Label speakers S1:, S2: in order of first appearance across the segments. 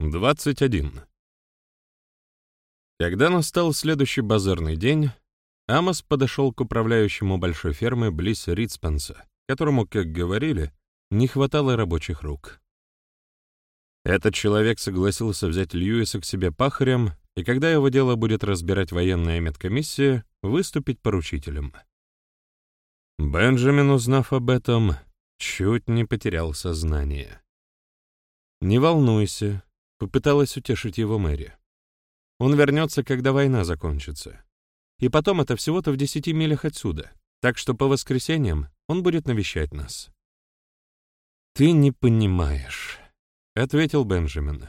S1: 21. Когда настал следующий базарный день, Амос подошел к управляющему большой фермы близ Ритспенса, которому, как говорили, не хватало рабочих рук. Этот человек согласился взять Льюиса к себе пахарем, и когда его дело будет разбирать военная медкомиссия, выступить поручителем. Бенджамин, узнав об этом, чуть не потерял сознание. «Не волнуйся», — попыталась утешить его Мэри. «Он вернется, когда война закончится. И потом это всего-то в десяти милях отсюда, так что по воскресеньям он будет навещать нас». «Ты не понимаешь», — ответил Бенджамин.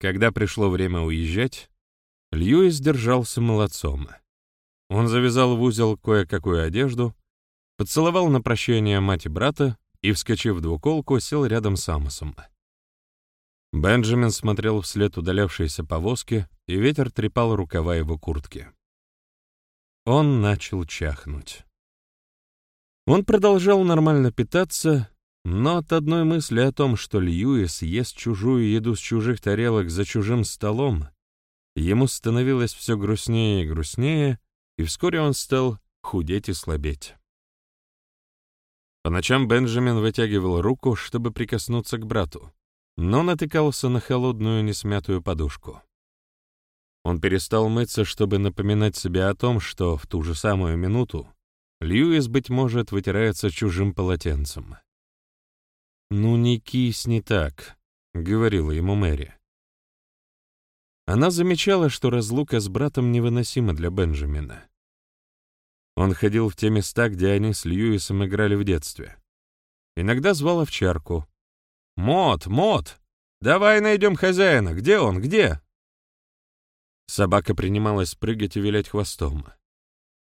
S1: Когда пришло время уезжать, Льюис держался молодцом. Он завязал в узел кое-какую одежду, поцеловал на прощание мать и брата и, вскочив в двуколку, сел рядом с Амосом. Бенджамин смотрел вслед удалявшейся повозки, и ветер трепал рукава его куртки. Он начал чахнуть. Он продолжал нормально питаться, но от одной мысли о том, что Льюис ест чужую еду с чужих тарелок за чужим столом, ему становилось все грустнее и грустнее, и вскоре он стал худеть и слабеть. По ночам Бенджамин вытягивал руку, чтобы прикоснуться к брату, но натыкался на холодную несмятую подушку. Он перестал мыться, чтобы напоминать себе о том, что в ту же самую минуту Льюис, быть может, вытирается чужим полотенцем. «Ну не кисни так», — говорила ему Мэри. Она замечала, что разлука с братом невыносима для Бенджамина. Он ходил в те места, где они с Льюисом играли в детстве. Иногда звал овчарку, «Мот, Мот! Давай найдем хозяина! Где он, где?» Собака принималась прыгать и вилять хвостом.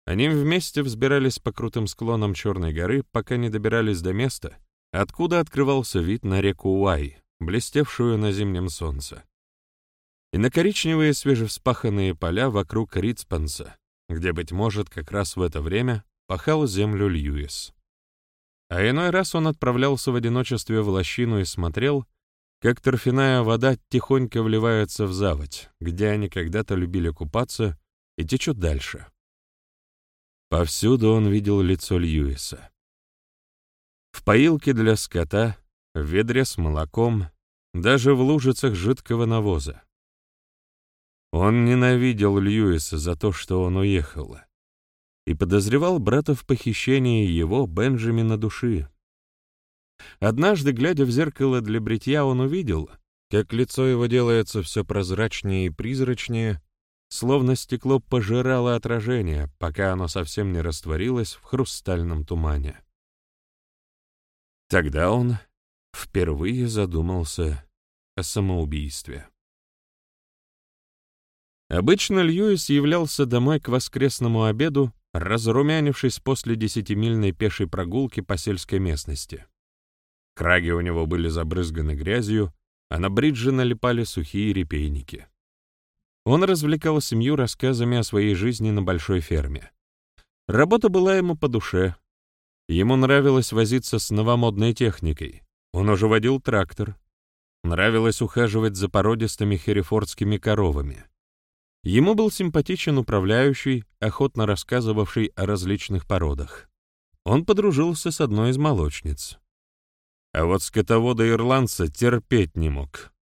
S1: Они вместе взбирались по крутым склонам Черной горы, пока не добирались до места, откуда открывался вид на реку Уай, блестевшую на зимнем солнце. И на коричневые свежевспаханные поля вокруг Ритспанса, где, быть может, как раз в это время пахал землю Льюис. А иной раз он отправлялся в одиночестве в лощину и смотрел, как торфяная вода тихонько вливается в заводь, где они когда-то любили купаться, и течет дальше. Повсюду он видел лицо Льюиса. В поилке для скота, в ведре с молоком, даже в лужицах жидкого навоза. Он ненавидел Льюиса за то, что он уехал и подозревал брата в похищении его, Бенджамина, души. Однажды, глядя в зеркало для бритья, он увидел, как лицо его делается все прозрачнее и призрачнее, словно стекло пожирало отражение, пока оно совсем не растворилось в хрустальном тумане. Тогда он впервые задумался о самоубийстве. Обычно Льюис являлся домой к воскресному обеду разрумянившись после десятимильной пешей прогулки по сельской местности. Краги у него были забрызганы грязью, а на бриджи налипали сухие репейники. Он развлекал семью рассказами о своей жизни на большой ферме. Работа была ему по душе. Ему нравилось возиться с новомодной техникой. Он уже водил трактор. Нравилось ухаживать за породистыми херефордскими коровами. Ему был симпатичен управляющий, охотно рассказывавший о различных породах. Он подружился с одной из молочниц. А вот скотовода-ирландца терпеть не мог.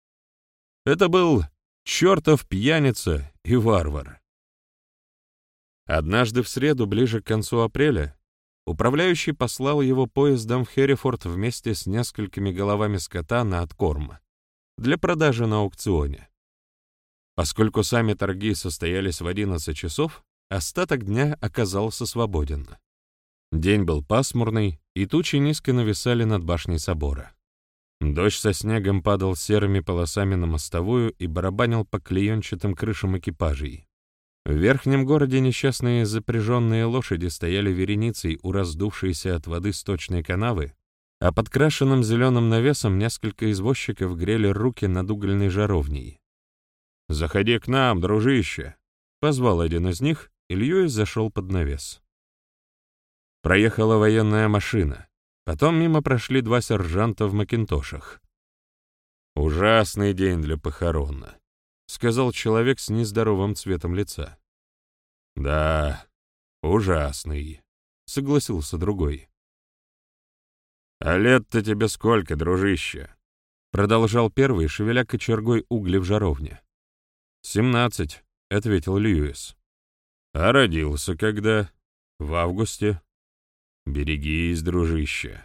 S1: Это был чертов пьяница и варвар. Однажды в среду, ближе к концу апреля, управляющий послал его поездом в Херрифорд вместе с несколькими головами скота на откорм для продажи на аукционе. Поскольку сами торги состоялись в 11 часов, остаток дня оказался свободен. День был пасмурный, и тучи низко нависали над башней собора. Дождь со снегом падал серыми полосами на мостовую и барабанил по клеенчатым крышам экипажей. В верхнем городе несчастные запряженные лошади стояли вереницей у раздувшейся от воды сточной канавы, а под крашенным зеленым навесом несколько извозчиков грели руки над угольной жаровней. «Заходи к нам, дружище!» — позвал один из них, и Льюис зашел под навес. Проехала военная машина. Потом мимо прошли два сержанта в макинтошах. «Ужасный день для похорон», — сказал человек с нездоровым цветом лица. «Да, ужасный», — согласился другой. «А лет-то тебе сколько, дружище?» — продолжал первый, шевеля кочергой угли в жаровне. «Семнадцать», — ответил Льюис. «А родился когда?» «В августе». «Берегись, дружище,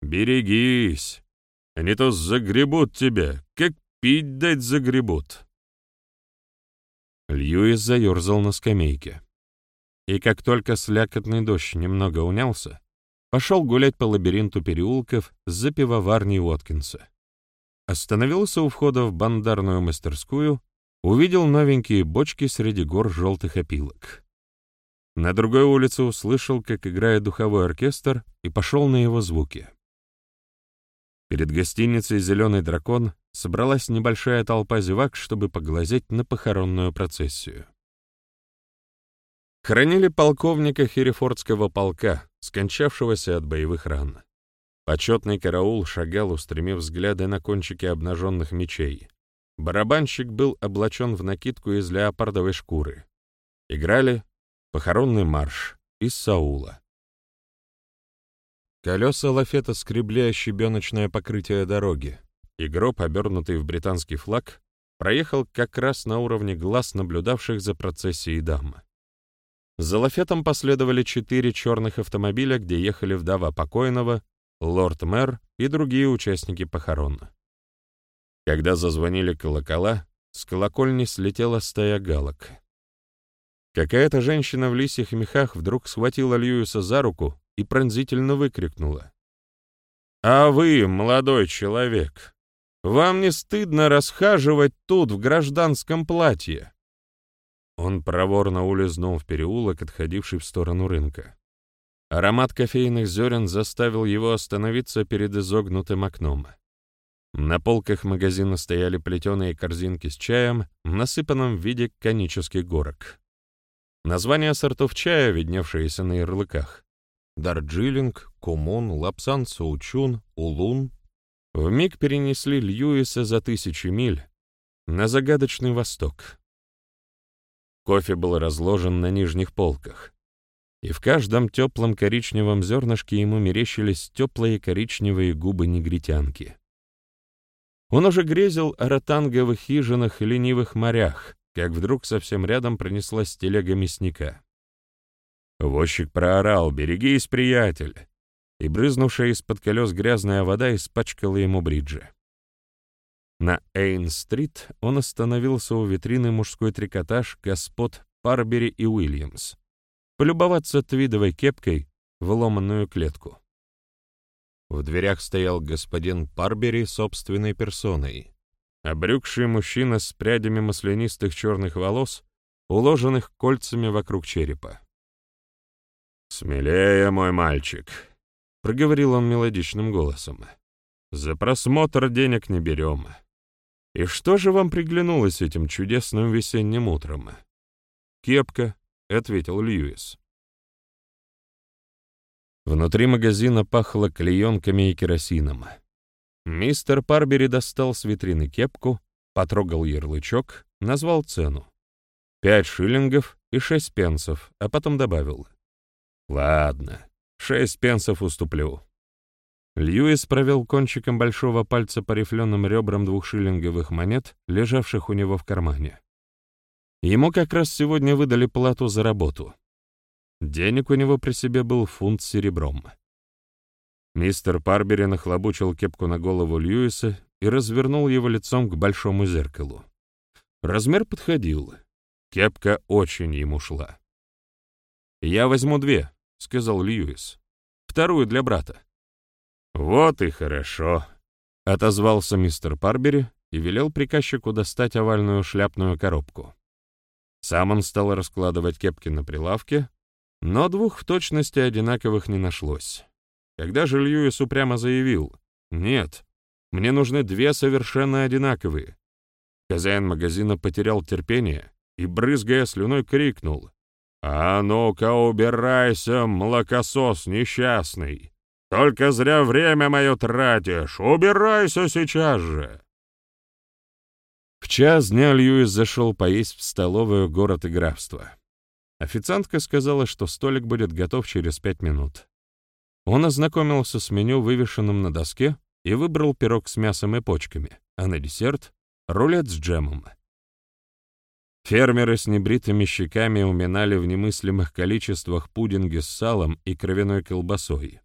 S1: берегись, а не то загребут тебя, как пить дать загребут». Льюис заерзал на скамейке. И как только слякотный дождь немного унялся, пошел гулять по лабиринту переулков за пивоварней Уоткинса. Остановился у входа в бандарную мастерскую, увидел новенькие бочки среди гор желтых опилок. На другой улице услышал, как играет духовой оркестр, и пошел на его звуки. Перед гостиницей «Зеленый дракон» собралась небольшая толпа зевак, чтобы поглазеть на похоронную процессию. Хранили полковника Херефордского полка, скончавшегося от боевых ран. Почетный караул шагал, устремив взгляды на кончики обнаженных мечей. Барабанщик был облачен в накидку из леопардовой шкуры. Играли похоронный марш из Саула. Колеса лафета скребли ощебеночное покрытие дороги, и гроб, обернутый в британский флаг, проехал как раз на уровне глаз наблюдавших за процессией дам. За лафетом последовали четыре черных автомобиля, где ехали вдова покойного, лорд-мэр и другие участники похорон. Когда зазвонили колокола, с колокольни слетела стая галок. Какая-то женщина в лисьих мехах вдруг схватила Льюиса за руку и пронзительно выкрикнула. «А вы, молодой человек, вам не стыдно расхаживать тут в гражданском платье?» Он проворно улизнул в переулок, отходивший в сторону рынка. Аромат кофейных зерен заставил его остановиться перед изогнутым окном. На полках магазина стояли плетеные корзинки с чаем, насыпанным в виде конических горок. Названия сортов чая, видневшиеся на ярлыках, Дарджилинг, Кумун, Лапсан, Саучун, Улун вмиг перенесли Льюиса за тысячи миль на загадочный восток. Кофе был разложен на нижних полках, и в каждом теплом коричневом зернышке ему мерещились теплые коричневые губы негритянки. Он уже грезил о ротанговых хижинах и ленивых морях, как вдруг совсем рядом пронеслась телега мясника. Возчик проорал «Берегись, приятель!» и брызнувшая из-под колес грязная вода испачкала ему бриджи. На Эйн-стрит он остановился у витрины мужской трикотаж господ Парбери и Уильямс, полюбоваться твидовой кепкой в ломаную клетку. В дверях стоял господин Парбери собственной персоной, обрюкший мужчина с прядями маслянистых черных волос, уложенных кольцами вокруг черепа. «Смелее, мой мальчик», — проговорил он мелодичным голосом. «За просмотр денег не берем. И что же вам приглянулось этим чудесным весенним утром?» «Кепка», — ответил Льюис. Внутри магазина пахло клеенками и керосином. Мистер Парбери достал с витрины кепку, потрогал ярлычок, назвал цену. Пять шиллингов и шесть пенсов, а потом добавил. Ладно, шесть пенсов уступлю. Льюис провел кончиком большого пальца по рифленым ребрам двухшиллинговых монет, лежавших у него в кармане. Ему как раз сегодня выдали плату за работу. Денег у него при себе был фунт серебром. Мистер Парбери нахлобучил кепку на голову Льюиса и развернул его лицом к большому зеркалу. Размер подходил. Кепка очень ему шла. «Я возьму две», — сказал Льюис. «Вторую для брата». «Вот и хорошо», — отозвался мистер Парбери и велел приказчику достать овальную шляпную коробку. Сам он стал раскладывать кепки на прилавке, но двух в точности одинаковых не нашлось. Когда же Льюис упрямо заявил «Нет, мне нужны две совершенно одинаковые», хозяин магазина потерял терпение и, брызгая слюной, крикнул «А ну-ка убирайся, молокосос несчастный! Только зря время мое тратишь! Убирайся сейчас же!» В час дня Льюис зашел поесть в столовую «Город и графство». Официантка сказала, что столик будет готов через пять минут. Он ознакомился с меню, вывешенным на доске, и выбрал пирог с мясом и почками, а на десерт — рулет с джемом. Фермеры с небритыми щеками уминали в немыслимых количествах пудинги с салом и кровяной колбасой.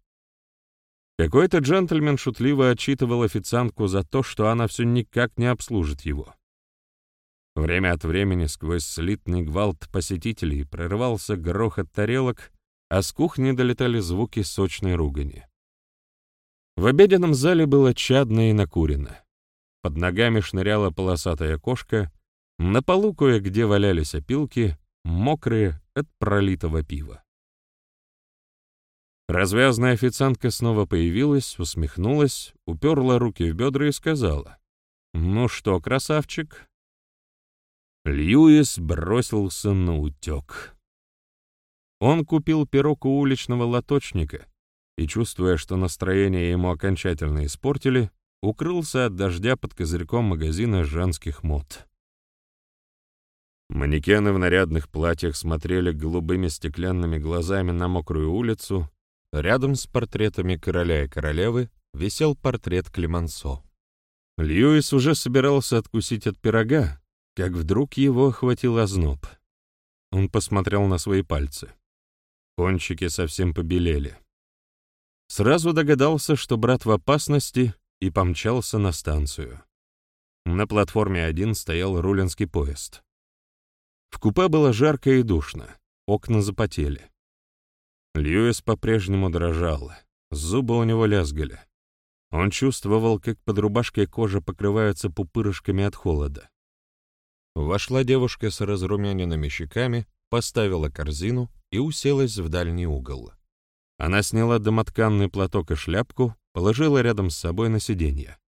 S1: Какой-то джентльмен шутливо отчитывал официантку за то, что она все никак не обслужит его. Время от времени сквозь слитный гвалт посетителей прорывался грохот тарелок, а с кухни долетали звуки сочной ругани. В обеденном зале было чадно и накурено. Под ногами шныряла полосатая кошка, на полу кое-где валялись опилки, мокрые от пролитого пива. Развязная официантка снова появилась, усмехнулась, уперла руки в бедра и сказала, «Ну что, красавчик, Льюис бросился на утек. Он купил пирог у уличного лоточника и, чувствуя, что настроение ему окончательно испортили, укрылся от дождя под козырьком магазина женских мод. Манекены в нарядных платьях смотрели голубыми стеклянными глазами на мокрую улицу, рядом с портретами короля и королевы висел портрет Климансо. Льюис уже собирался откусить от пирога, как вдруг его охватил озноб. Он посмотрел на свои пальцы. Кончики совсем побелели. Сразу догадался, что брат в опасности, и помчался на станцию. На платформе один стоял рулинский поезд. В купе было жарко и душно, окна запотели. Льюис по-прежнему дрожал, зубы у него лязгали. Он чувствовал, как под рубашкой кожа покрывается пупырышками от холода. Вошла девушка с разрумяненными щеками, поставила корзину и уселась в дальний угол. Она сняла домотканный платок и шляпку, положила рядом с собой на сиденье.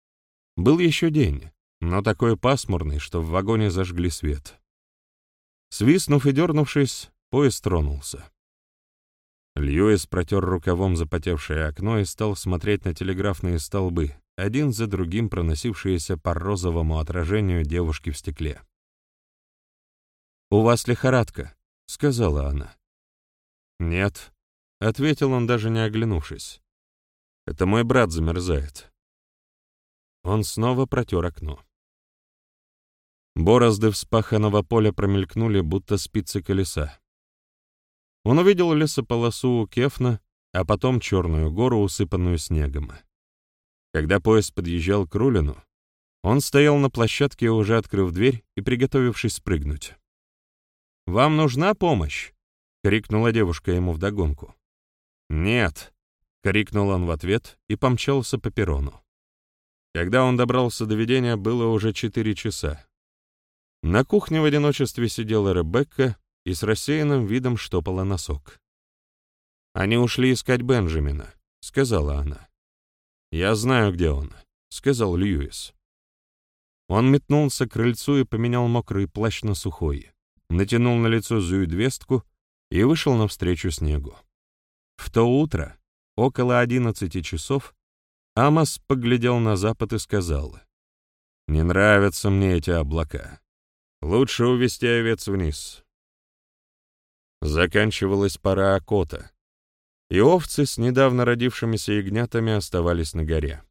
S1: Был еще день, но такой пасмурный, что в вагоне зажгли свет. Свистнув и дернувшись, поезд тронулся. Льюис протер рукавом запотевшее окно и стал смотреть на телеграфные столбы, один за другим проносившиеся по розовому отражению девушки в стекле. «У вас лихорадка», — сказала она. «Нет», — ответил он, даже не оглянувшись. «Это мой брат замерзает». Он снова протер окно. Борозды вспаханного поля промелькнули, будто спицы колеса. Он увидел лесополосу у Кефна, а потом черную гору, усыпанную снегом. Когда поезд подъезжал к Рулину, он стоял на площадке, уже открыв дверь и приготовившись спрыгнуть. «Вам нужна помощь?» — крикнула девушка ему вдогонку. «Нет», — крикнул он в ответ и помчался по перрону. Когда он добрался до видения, было уже четыре часа. На кухне в одиночестве сидела Ребекка и с рассеянным видом штопала носок. «Они ушли искать Бенджамина», — сказала она. «Я знаю, где он», — сказал Льюис. Он метнулся к крыльцу и поменял мокрый плащ на сухой натянул на лицо зюидвестку и вышел навстречу снегу. В то утро, около одиннадцати часов, Амос поглядел на запад и сказал, «Не нравятся мне эти облака. Лучше увести овец вниз». Заканчивалась пора окота, и овцы с недавно родившимися ягнятами оставались на горе.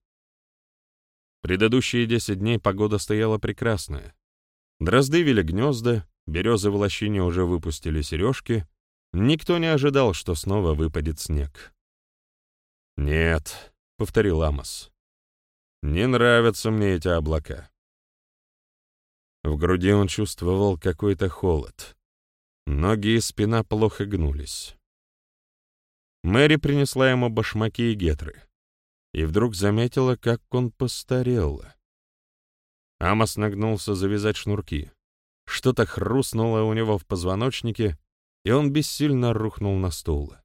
S1: Предыдущие десять дней погода стояла прекрасная. Дрозды вели гнезда, березы в лощине уже выпустили сережки, никто не ожидал, что снова выпадет снег. «Нет», — повторил Амос, — «не нравятся мне эти облака». В груди он чувствовал какой-то холод. Ноги и спина плохо гнулись. Мэри принесла ему башмаки и гетры. И вдруг заметила, как он постарел. Амос нагнулся завязать шнурки. Что-то хрустнуло у него в позвоночнике, и он бессильно рухнул на стул.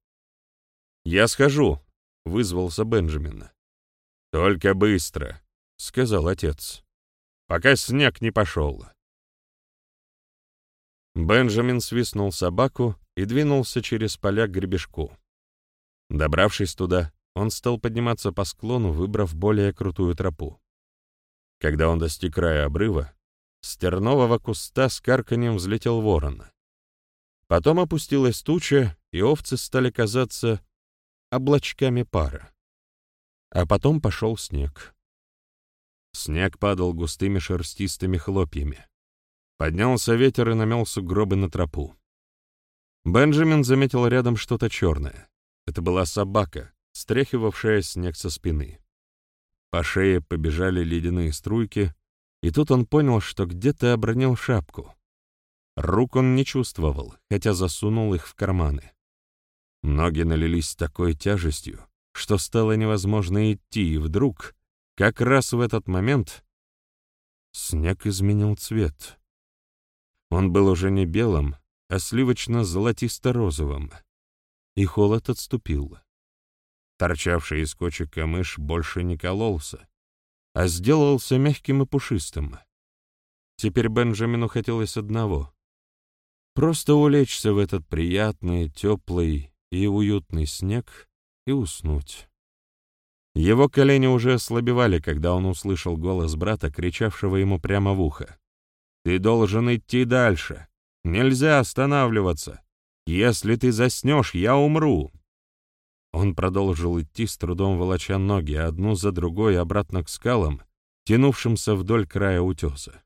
S1: «Я схожу», — вызвался Бенджамин. «Только быстро», — сказал отец, — «пока снег не пошел». Бенджамин свистнул собаку и двинулся через поля к гребешку. Добравшись туда, он стал подниматься по склону, выбрав более крутую тропу. Когда он достиг края обрыва, с тернового куста с карканьем взлетел ворон. Потом опустилась туча, и овцы стали казаться облачками пара. А потом пошел снег. Снег падал густыми шерстистыми хлопьями. Поднялся ветер и намел сугробы на тропу. Бенджамин заметил рядом что-то черное. Это была собака, стряхивавшая снег со спины. По шее побежали ледяные струйки, и тут он понял, что где-то обронил шапку. Рук он не чувствовал, хотя засунул их в карманы. Ноги налились такой тяжестью, что стало невозможно идти, и вдруг, как раз в этот момент, снег изменил цвет. Он был уже не белым, а сливочно-золотисто-розовым, и холод отступил. Торчавший из кочек камыш больше не кололся, а сделался мягким и пушистым. Теперь Бенджамину хотелось одного — просто улечься в этот приятный, теплый и уютный снег и уснуть. Его колени уже ослабевали, когда он услышал голос брата, кричавшего ему прямо в ухо. «Ты должен идти дальше. Нельзя останавливаться. Если ты заснешь, я умру». Он продолжил идти, с трудом волоча ноги, одну за другой обратно к скалам, тянувшимся вдоль края утеса.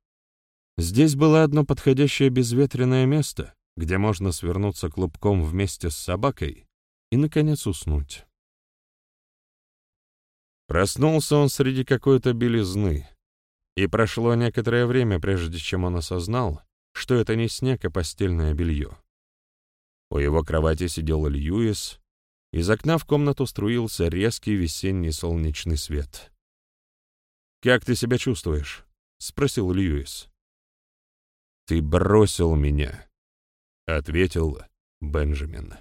S1: Здесь было одно подходящее безветренное место, где можно свернуться клубком вместе с собакой и, наконец, уснуть. Проснулся он среди какой-то белизны, и прошло некоторое время, прежде чем он осознал, что это не снег, а постельное белье. У его кровати сидел Льюис, из окна в комнату струился резкий весенний солнечный свет. «Как ты себя чувствуешь?» — спросил Льюис. «Ты бросил меня», — ответил Бенджамин.